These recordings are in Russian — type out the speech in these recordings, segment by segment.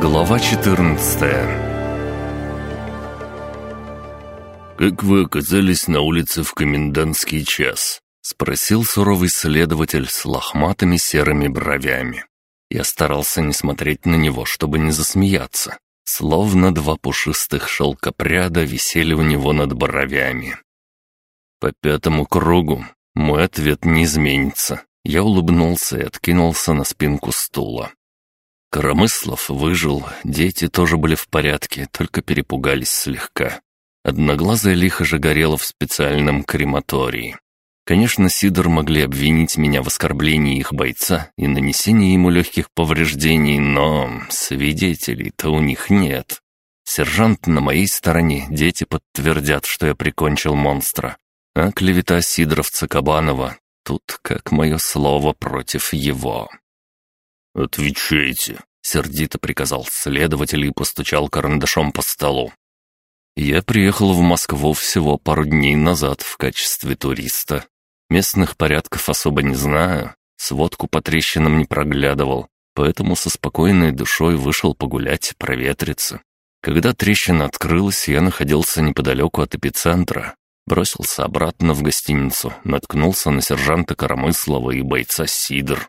Глава 14 «Как вы оказались на улице в комендантский час?» — спросил суровый следователь с лохматыми серыми бровями. Я старался не смотреть на него, чтобы не засмеяться. Словно два пушистых шелкопряда висели у него над бровями. По пятому кругу мой ответ не изменится. Я улыбнулся и откинулся на спинку стула. Коромыслов выжил, дети тоже были в порядке, только перепугались слегка. Одноглазая лихо же горела в специальном крематории. Конечно, Сидор могли обвинить меня в оскорблении их бойца и нанесении ему легких повреждений, но свидетелей-то у них нет. Сержант на моей стороне, дети подтвердят, что я прикончил монстра. А клевета Сидоровца Кабанова тут как мое слово против его. «Отвечайте», — сердито приказал следователь и постучал карандашом по столу. «Я приехал в Москву всего пару дней назад в качестве туриста. Местных порядков особо не знаю, сводку по трещинам не проглядывал, поэтому со спокойной душой вышел погулять, проветриться. Когда трещина открылась, я находился неподалеку от эпицентра, бросился обратно в гостиницу, наткнулся на сержанта Коромыслова и бойца Сидор.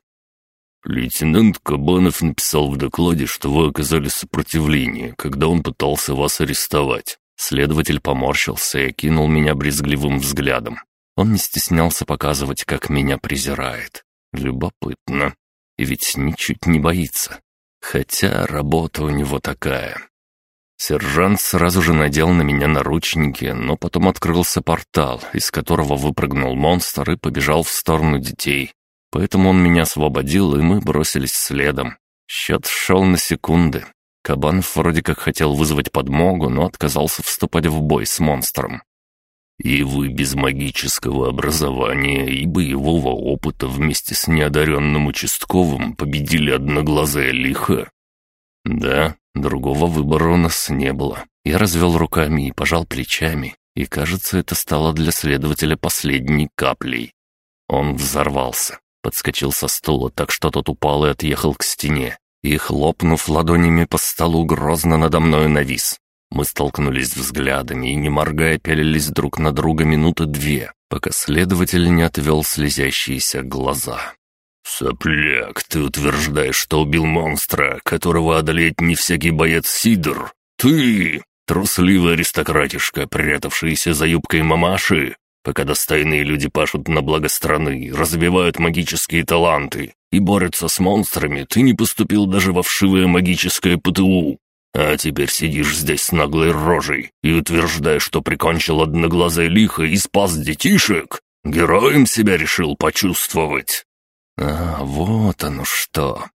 «Лейтенант Кабанов написал в докладе, что вы оказали сопротивление, когда он пытался вас арестовать». Следователь поморщился и окинул меня брезгливым взглядом. Он не стеснялся показывать, как меня презирает. Любопытно. И ведь ничуть не боится. Хотя работа у него такая. Сержант сразу же надел на меня наручники, но потом открылся портал, из которого выпрыгнул монстр и побежал в сторону детей. Поэтому он меня освободил, и мы бросились следом. Счет шел на секунды. Кабанов вроде как хотел вызвать подмогу, но отказался вступать в бой с монстром. «И вы без магического образования и боевого опыта вместе с неодаренным участковым победили одноглазое лихо?» «Да, другого выбора у нас не было. Я развел руками и пожал плечами, и, кажется, это стало для следователя последней каплей. Он взорвался, подскочил со стула так, что тот упал и отъехал к стене, и, хлопнув ладонями по столу, грозно надо мною навис. Мы столкнулись взглядами и, не моргая, пялились друг на друга минуты две, пока следователь не отвел слезящиеся глаза. «Сопляк, ты утверждаешь, что убил монстра, которого одолеть не всякий боец Сидор? Ты, трусливый аристократишка, прятавшийся за юбкой мамаши, пока достойные люди пашут на благо страны, развивают магические таланты и борются с монстрами, ты не поступил даже во вшивое магическое ПТУ. А теперь сидишь здесь с наглой рожей и утверждаешь, что прикончил одноглазое лихо и спас детишек? Героем себя решил почувствовать?» «А, вот оно что!»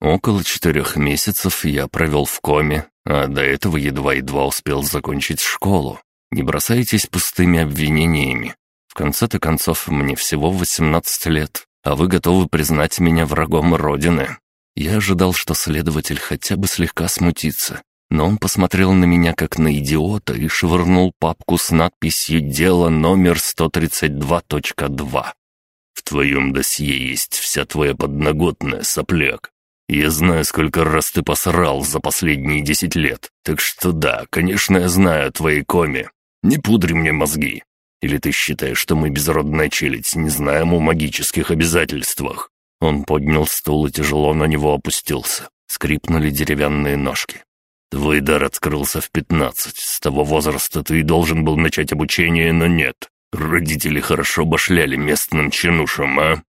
Около четырех месяцев я провел в коме, а до этого едва-едва успел закончить школу. Не бросайтесь пустыми обвинениями. В конце-то концов, мне всего 18 лет, а вы готовы признать меня врагом Родины. Я ожидал, что следователь хотя бы слегка смутится, но он посмотрел на меня как на идиота и швырнул папку с надписью «Дело номер 132.2». «В твоем досье есть вся твоя подноготная, сопляк. Я знаю, сколько раз ты посрал за последние десять лет, так что да, конечно, я знаю о твоей коме. Не пудри мне мозги. Или ты считаешь, что мы безродная челядь, не знаем о магических обязательствах?» Он поднял стул и тяжело на него опустился. Скрипнули деревянные ножки. «Твой дар открылся в пятнадцать. С того возраста ты и должен был начать обучение, но нет. Родители хорошо башляли местным чинушам, а?»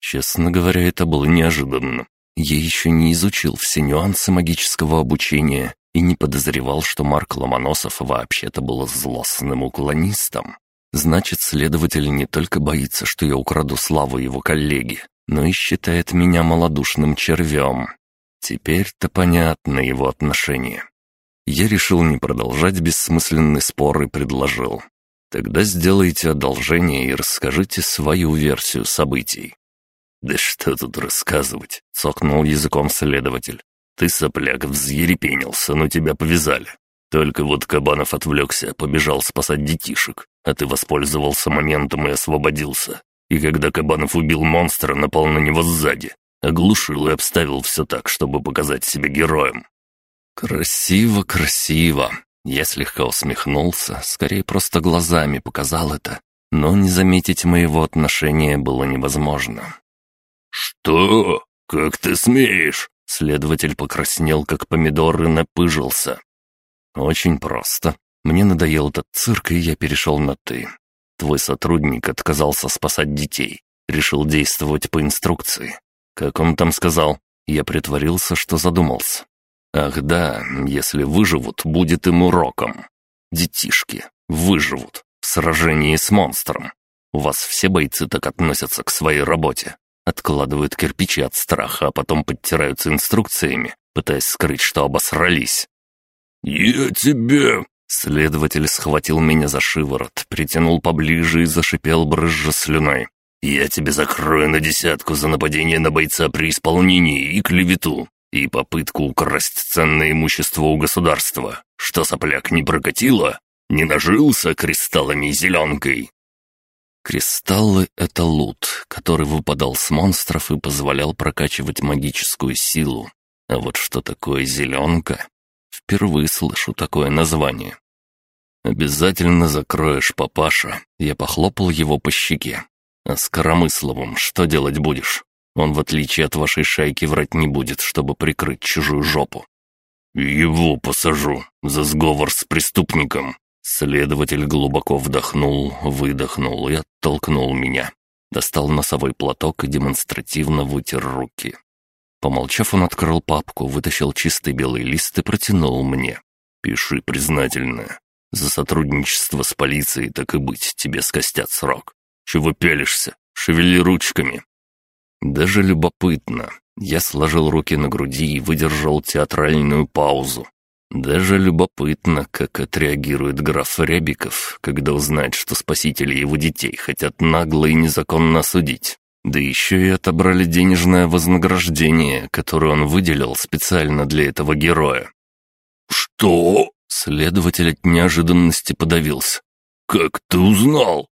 Честно говоря, это было неожиданно. Я еще не изучил все нюансы магического обучения и не подозревал, что Марк Ломоносов вообще-то был злостным уклонистом. Значит, следователь не только боится, что я украду славу его коллеги, но и считает меня малодушным червем. Теперь-то понятно его отношение. Я решил не продолжать бессмысленный спор и предложил. Тогда сделайте одолжение и расскажите свою версию событий. «Да что тут рассказывать?» — цокнул языком следователь. «Ты, сопляк, взъерепенился, но тебя повязали. Только вот Кабанов отвлекся, побежал спасать детишек, а ты воспользовался моментом и освободился. И когда Кабанов убил монстра, напал на него сзади. Оглушил и обставил все так, чтобы показать себя героем. Красиво, красиво. Я слегка усмехнулся, скорее просто глазами показал это, но не заметить моего отношения было невозможно. «Что? Как ты смеешь?» Следователь покраснел, как помидор, и напыжился. «Очень просто. Мне надоел этот цирк, и я перешел на «ты». Твой сотрудник отказался спасать детей. Решил действовать по инструкции. Как он там сказал? Я притворился, что задумался. Ах да, если выживут, будет им уроком. Детишки выживут в сражении с монстром. У вас все бойцы так относятся к своей работе. Откладывают кирпичи от страха, а потом подтираются инструкциями, пытаясь скрыть, что обосрались. «Я тебе...» Следователь схватил меня за шиворот, притянул поближе и зашипел брызжа слюной. «Я тебе закрою на десятку за нападение на бойца при исполнении и клевету, и попытку украсть ценное имущество у государства. Что сопляк не прокатило? Не нажился кристаллами и зеленкой?» Кристаллы — это лут, который выпадал с монстров и позволял прокачивать магическую силу. А вот что такое зеленка? Впервые слышу такое название. «Обязательно закроешь, папаша». Я похлопал его по щеке. «А с Коромысловым что делать будешь? Он, в отличие от вашей шайки, врать не будет, чтобы прикрыть чужую жопу». «Его посажу за сговор с преступником». Следователь глубоко вдохнул, выдохнул и оттолкнул меня. Достал носовой платок и демонстративно вытер руки. Помолчав, он открыл папку, вытащил чистый белый лист и протянул мне. «Пиши признательно. За сотрудничество с полицией, так и быть, тебе скостят срок. Чего пялишься? Шевели ручками». Даже любопытно. Я сложил руки на груди и выдержал театральную паузу. Даже любопытно, как отреагирует граф Рябиков, когда узнает, что спасители его детей хотят нагло и незаконно осудить. Да еще и отобрали денежное вознаграждение, которое он выделил специально для этого героя. «Что?» Следователь от неожиданности подавился. «Как ты узнал?»